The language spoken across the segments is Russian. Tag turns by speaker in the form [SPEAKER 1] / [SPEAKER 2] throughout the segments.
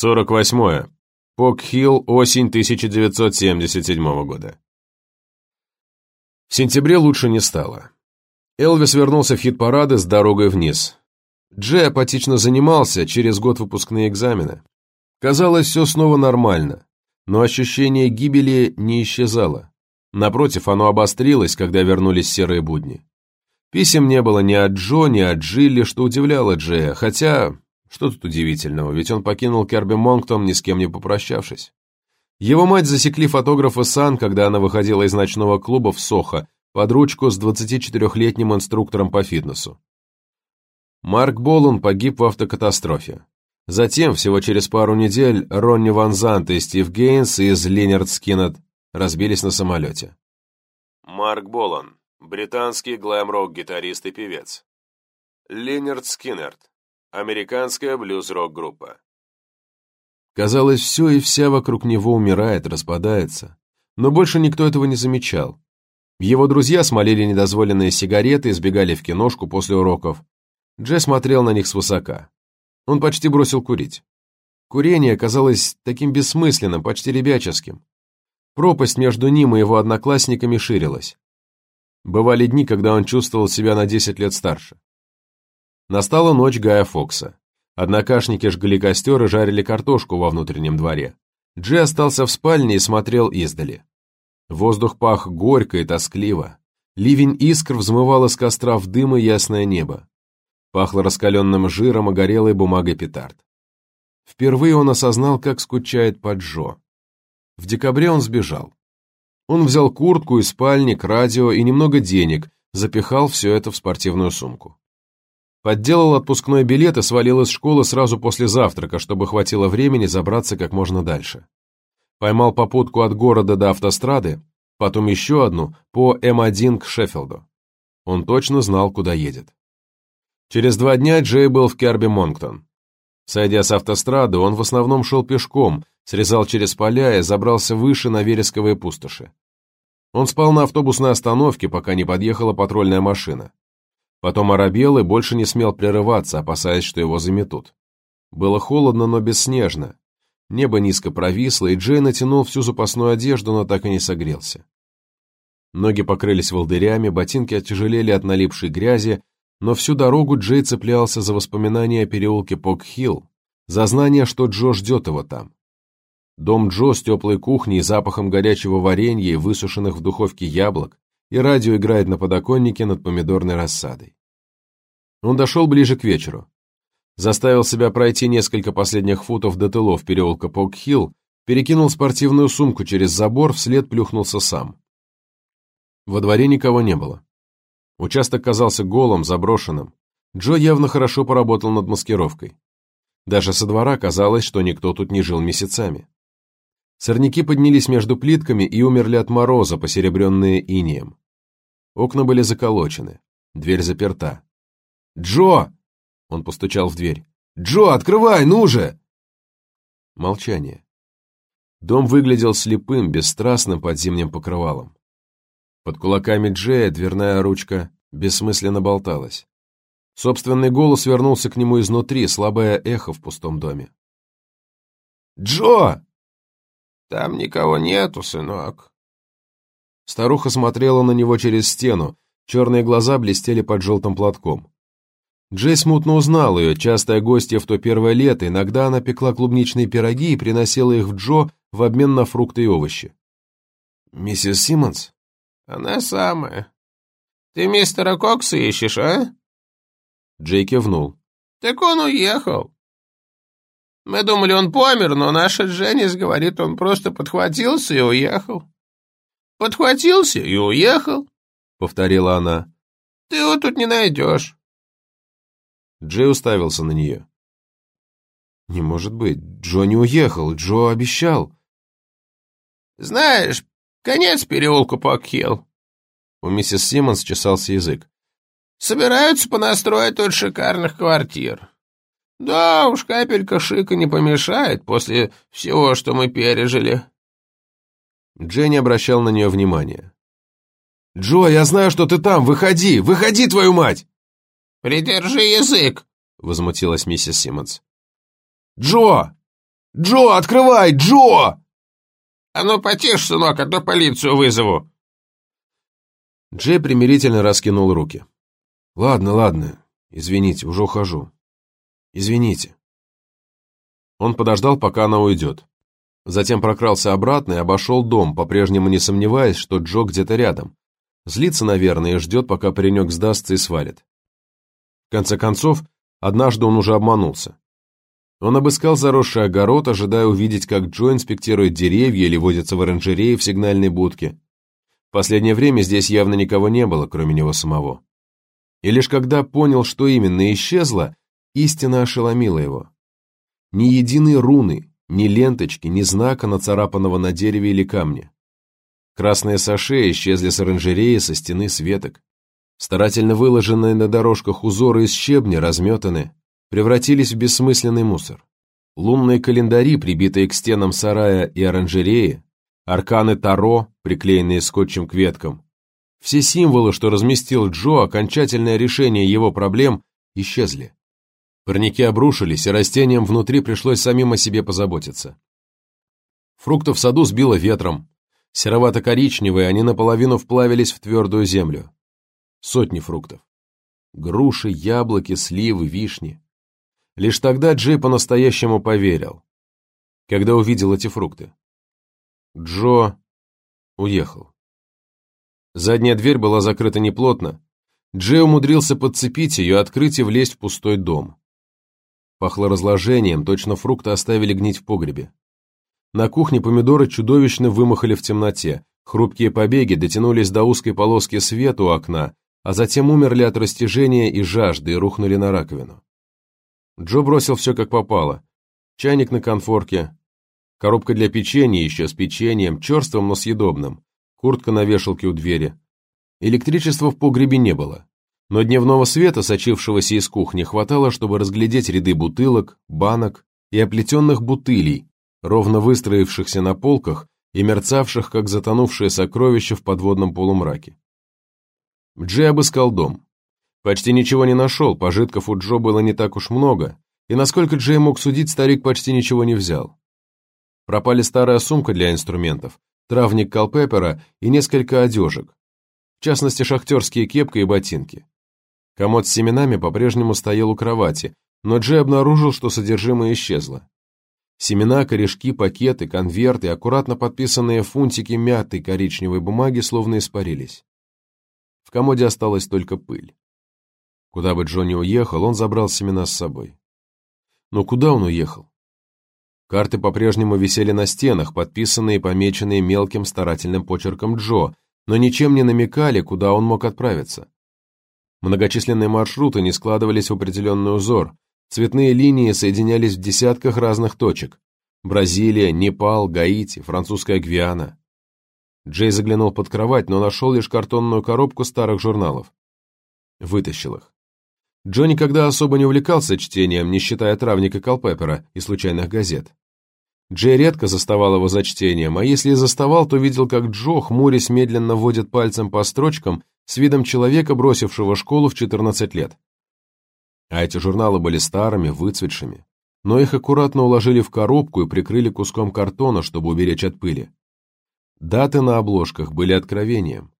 [SPEAKER 1] 48. Пок-Хилл, осень 1977 года. В сентябре лучше не стало. Элвис вернулся в хит-парады с дорогой вниз. Джей апатично занимался, через год выпускные экзамены. Казалось, все снова нормально, но ощущение гибели не исчезало. Напротив, оно обострилось, когда вернулись серые будни. Писем не было ни от Джо, ни от Джилли, что удивляло Джея, хотя что тут удивительного, ведь он покинул Керби Монктон, ни с кем не попрощавшись. Его мать засекли фотографа Сан, когда она выходила из ночного клуба в Сохо, под ручку с 24-летним инструктором по фитнесу. Марк Болун погиб в автокатастрофе. Затем, всего через пару недель, Ронни Ван Зант и Стив Гейнс из Линерд Скиннет разбились на самолете. Марк Болан, британский глэм-рок гитарист и певец. Линерд Скиннерт, Американская блюз-рок-группа. Казалось, все и вся вокруг него умирает, распадается. Но больше никто этого не замечал. Его друзья смолили недозволенные сигареты и сбегали в киношку после уроков. Джей смотрел на них свысока. Он почти бросил курить. Курение казалось таким бессмысленным, почти ребяческим. Пропасть между ним и его одноклассниками ширилась. Бывали дни, когда он чувствовал себя на 10 лет старше. Настала ночь Гая Фокса. Однокашники жгли костер и жарили картошку во внутреннем дворе. Джи остался в спальне и смотрел издали. Воздух пах горько и тоскливо. Ливень искр взмывал из костра в дым и ясное небо. Пахло раскаленным жиром и горелой бумагой петард. Впервые он осознал, как скучает по Джо. В декабре он сбежал. Он взял куртку и спальник, радио и немного денег, запихал все это в спортивную сумку. Подделал отпускной билет и свалил из школы сразу после завтрака, чтобы хватило времени забраться как можно дальше. Поймал попутку от города до автострады, потом еще одну по М1 к Шеффилду. Он точно знал, куда едет. Через два дня Джей был в Керби Монктон. Сойдя с автострады, он в основном шел пешком, срезал через поля и забрался выше на вересковые пустоши. Он спал на автобусной остановке, пока не подъехала патрульная машина. Потом оробел и больше не смел прерываться, опасаясь, что его заметут. Было холодно, но бесснежно. Небо низко провисло, и Джей натянул всю запасную одежду, но так и не согрелся. Ноги покрылись волдырями, ботинки оттяжелели от налипшей грязи, но всю дорогу Джей цеплялся за воспоминания о переулке Пок-Хилл, за знание, что Джо ждет его там. Дом Джо с теплой кухней, запахом горячего варенья и высушенных в духовке яблок, и радио играет на подоконнике над помидорной рассадой. Он дошел ближе к вечеру. Заставил себя пройти несколько последних футов до тылов переулка Пок-Хилл, перекинул спортивную сумку через забор, вслед плюхнулся сам. Во дворе никого не было. Участок казался голым, заброшенным. Джо явно хорошо поработал над маскировкой. Даже со двора казалось, что никто тут не жил месяцами. Сорняки поднялись между плитками и умерли от мороза, посеребренные инеем. Окна были заколочены. Дверь заперта. «Джо!» Он постучал в дверь. «Джо, открывай, ну же!» Молчание. Дом выглядел слепым, бесстрастным под зимним покрывалом. Под кулаками Джея дверная ручка бессмысленно болталась. Собственный голос вернулся к нему изнутри, слабое эхо в пустом доме. «Джо!» «Там никого нету, сынок», Старуха смотрела на него через стену, черные глаза блестели под желтым платком. Джей смутно узнал ее, частая гостья в то первое лето, иногда она пекла клубничные пироги и приносила их в Джо в обмен на фрукты и овощи. «Миссис Симмонс?» «Она самая. Ты мистера Кокса ищешь, а?» Джей кивнул. «Так он уехал. Мы думали, он помер, но наша Дженнис говорит, он просто подхватился и уехал. Подхватился и уехал, — повторила она. Ты его тут не найдешь. Джей уставился на нее. Не может быть, Джо не уехал, Джо обещал. Знаешь, конец переулку Покхилл. У миссис Симмонс чесался язык. Собираются понастроить тут шикарных квартир. Да уж, капелька шика не помешает после всего, что мы пережили. Дженни обращал на нее внимание. «Джо, я знаю, что ты там! Выходи! Выходи, твою мать!» «Придержи язык!» — возмутилась миссис Симмонс. «Джо!» Джо, открывай, Джо!»
[SPEAKER 2] «А ну потише, сынок, а то полицию вызову!»
[SPEAKER 1] Джей примирительно раскинул руки. «Ладно, ладно, извините, уже ухожу. Извините». Он подождал, пока она уйдет. Затем прокрался обратно и обошел дом, по-прежнему не сомневаясь, что Джо где-то рядом. Злится, наверное, и ждет, пока паренек сдастся и свалит. В конце концов, однажды он уже обманулся. Он обыскал заросший огород, ожидая увидеть, как Джо инспектирует деревья или водится в оранжерее в сигнальной будке. В последнее время здесь явно никого не было, кроме него самого. И лишь когда понял, что именно исчезло, истина ошеломила его. Ни единой руны, ни ленточки, ни знака, нацарапанного на дереве или камне. Красные саше исчезли с оранжереи, со стены светок. Старательно выложенные на дорожках узоры из щебня разметаны, превратились в бессмысленный мусор. Лунные календари, прибитые к стенам сарая и оранжереи, арканы Таро, приклеенные скотчем к веткам. Все символы, что разместил Джо, окончательное решение его проблем, исчезли. Парники обрушились, и растениям внутри пришлось самим о себе позаботиться. Фрукты в саду сбило ветром. Серовато-коричневые, они наполовину вплавились в твердую землю. Сотни фруктов. Груши, яблоки, сливы, вишни. Лишь тогда Джей по-настоящему поверил, когда увидел эти фрукты. Джо уехал. Задняя дверь была закрыта неплотно. Джей умудрился подцепить ее, открыть и влезть в пустой дом. Пахло разложением, точно фрукты оставили гнить в погребе. На кухне помидоры чудовищно вымахали в темноте, хрупкие побеги дотянулись до узкой полоски света у окна, а затем умерли от растяжения и жажды и рухнули на раковину. Джо бросил все как попало. Чайник на конфорке, коробка для печенья еще с печеньем, черствым, но съедобным, куртка на вешалке у двери. Электричества в погребе не было, но дневного света, сочившегося из кухни, хватало, чтобы разглядеть ряды бутылок, банок и оплетенных бутылей, ровно выстроившихся на полках и мерцавших, как затонувшие сокровища в подводном полумраке. Джей обыскал дом. Почти ничего не нашел, пожитков у Джо было не так уж много, и, насколько Джей мог судить, старик почти ничего не взял. Пропали старая сумка для инструментов, травник Калпепера и несколько одежек, в частности, шахтерские кепка и ботинки. Комод с семенами по-прежнему стоял у кровати, но Джей обнаружил, что содержимое исчезло. Семена, корешки, пакеты, конверты, аккуратно подписанные фунтики мятой коричневой бумаги словно испарились. В комоде осталась только пыль. Куда бы Джонни уехал, он забрал семена с собой. Но куда он уехал? Карты по-прежнему висели на стенах, подписанные и помеченные мелким старательным почерком Джо, но ничем не намекали, куда он мог отправиться. Многочисленные маршруты не складывались в определенный узор, цветные линии соединялись в десятках разных точек. Бразилия, Непал, Гаити, французская Гвиана. Джей заглянул под кровать, но нашел лишь картонную коробку старых журналов. Вытащил их. Джо никогда особо не увлекался чтением, не считая травника Калпепера и случайных газет. Джей редко заставал его за чтением, а если и заставал, то видел, как Джо, хмурясь, медленно водит пальцем по строчкам с видом человека, бросившего школу в 14 лет. А эти журналы были старыми, выцветшими, но их аккуратно уложили в коробку и прикрыли куском картона, чтобы уберечь от пыли. Даты на обложках были откровением.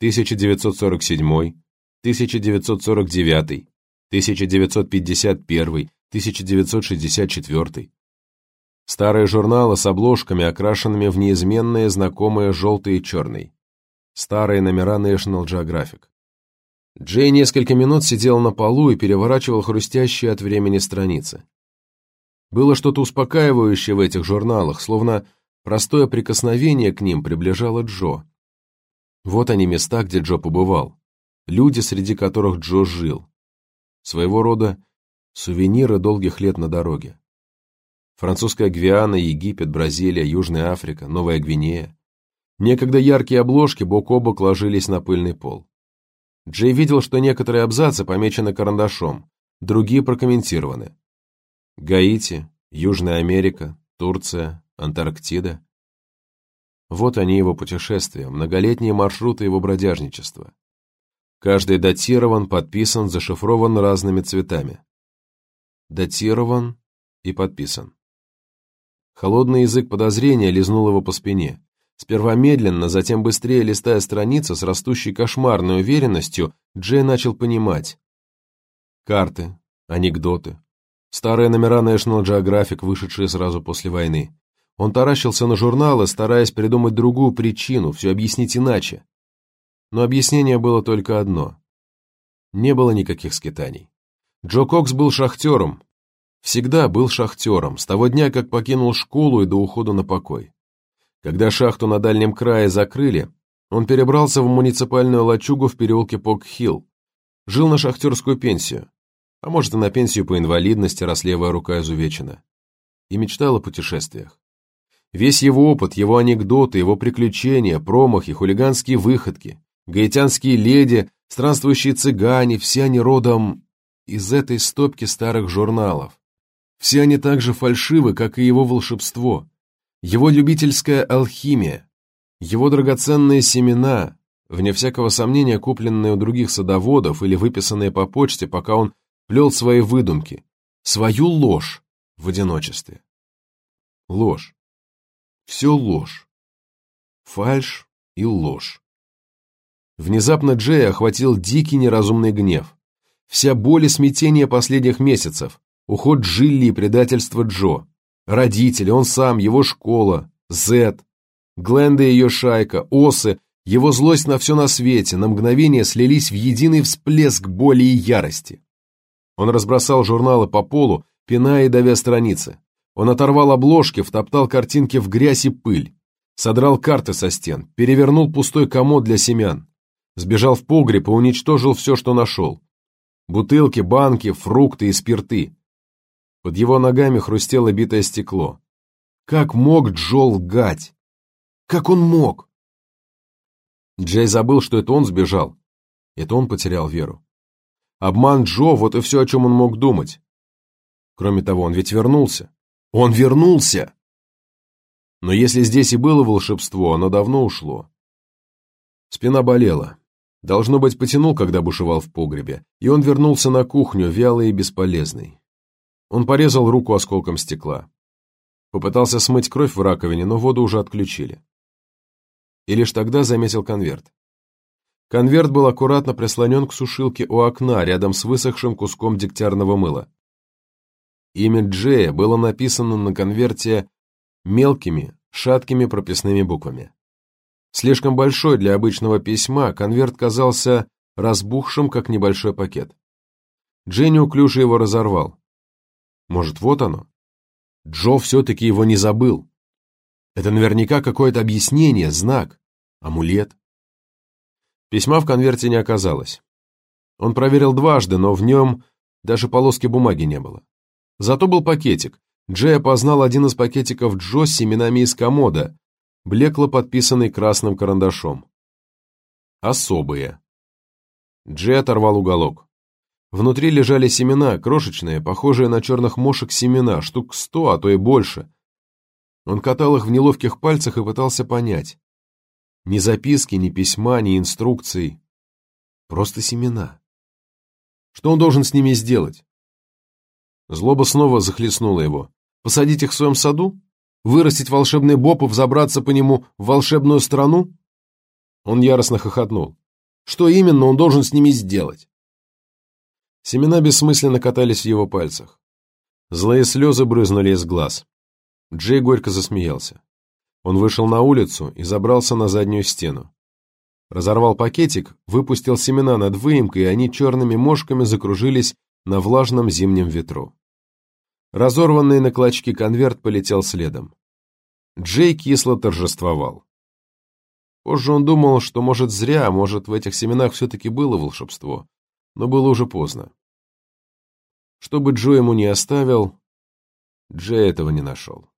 [SPEAKER 1] 1947, 1949, 1951, 1964. Старые журналы с обложками, окрашенными в неизменные знакомые желтый и черный. Старые номера National Geographic. Джей несколько минут сидел на полу и переворачивал хрустящие от времени страницы. Было что-то успокаивающее в этих журналах, словно Простое прикосновение к ним приближало Джо. Вот они места, где Джо побывал. Люди, среди которых Джо жил. Своего рода сувениры долгих лет на дороге. Французская Гвиана, Египет, Бразилия, Южная Африка, Новая Гвинея. Некогда яркие обложки бок о бок ложились на пыльный пол. Джей видел, что некоторые абзацы помечены карандашом, другие прокомментированы. Гаити, Южная Америка, Турция, Антарктида. Вот они его путешествия, многолетние маршруты его бродяжничества. Каждый датирован, подписан, зашифрован разными цветами. Датирован и подписан. Холодный язык подозрения лизнул его по спине. Сперва медленно, затем быстрее листая страницы с растущей кошмарной уверенностью, Джей начал понимать. Карты, анекдоты, старые номера National Geographic, вышедшие сразу после войны. Он таращился на журналы, стараясь придумать другую причину, все объяснить иначе. Но объяснение было только одно. Не было никаких скитаний. Джо Кокс был шахтером. Всегда был шахтером, с того дня, как покинул школу и до ухода на покой. Когда шахту на дальнем крае закрыли, он перебрался в муниципальную лачугу в переулке Пок-Хилл. Жил на шахтерскую пенсию, а может и на пенсию по инвалидности, раз левая рука изувечена. И мечтал о путешествиях. Весь его опыт, его анекдоты, его приключения, промахи, хулиганские выходки, гаитянские леди, странствующие цыгане, все они родом из этой стопки старых журналов. Все они так же фальшивы, как и его волшебство, его любительская алхимия, его драгоценные семена, вне всякого сомнения купленные у других садоводов или выписанные по почте, пока он плел свои выдумки, свою ложь в одиночестве. Ложь. Все ложь. Фальшь и ложь. Внезапно Джея охватил дикий неразумный гнев. Вся боль и смятение последних месяцев, уход Джилли и предательство Джо, родители, он сам, его школа, Зет, Гленда и ее шайка, Осы, его злость на все на свете, на мгновение слились в единый всплеск боли и ярости. Он разбросал журналы по полу, пиная и давя страницы. Он оторвал обложки, втоптал картинки в грязь и пыль, содрал карты со стен, перевернул пустой комод для семян, сбежал в погреб и уничтожил все, что нашел. Бутылки, банки, фрукты и спирты. Под его ногами хрустело битое стекло. Как мог Джо лгать? Как он мог? Джей забыл, что это он сбежал. Это он потерял веру. Обман Джо — вот и все, о чем он мог думать. Кроме того, он ведь вернулся. Он вернулся! Но если здесь и было волшебство, оно давно ушло. Спина болела. Должно быть, потянул, когда бушевал в погребе, и он вернулся на кухню, вялый и бесполезный. Он порезал руку осколком стекла. Попытался смыть кровь в раковине, но воду уже отключили. И лишь тогда заметил конверт. Конверт был аккуратно прислонен к сушилке у окна, рядом с высохшим куском дегтярного мыла. Имя Джея было написано на конверте мелкими, шаткими прописными буквами. Слишком большой для обычного письма, конверт казался разбухшим, как небольшой пакет. Джей неуклюже его разорвал. Может, вот оно? Джо все-таки его не забыл. Это наверняка какое-то объяснение, знак, амулет. Письма в конверте не оказалось. Он проверил дважды, но в нем даже полоски бумаги не было. Зато был пакетик. Джей опознал один из пакетиков Джо с семенами из комода, блекло подписанный красным карандашом. Особые. Джей оторвал уголок. Внутри лежали семена, крошечные, похожие на черных мошек семена, штук сто, а то и больше. Он катал их в неловких пальцах и пытался понять. Ни записки, ни письма, ни инструкций. Просто семена. Что он должен с ними сделать? Злоба снова захлестнула его. Посадить их в своем саду? Вырастить волшебный боб и взобраться по нему в волшебную страну? Он яростно хохотнул. Что именно он должен с ними сделать? Семена бессмысленно катались в его пальцах. Злые слезы брызнули из глаз. Джей горько засмеялся. Он вышел на улицу и забрался на заднюю стену. Разорвал пакетик, выпустил семена над выемкой, и они черными мошками закружились на влажном зимнем ветру. Разорванный на клочки конверт полетел следом. Джей кисло торжествовал. Позже он думал, что, может, зря, может, в этих семенах все-таки было волшебство, но было уже поздно. Что бы Джо ему не оставил, Джей этого не нашел.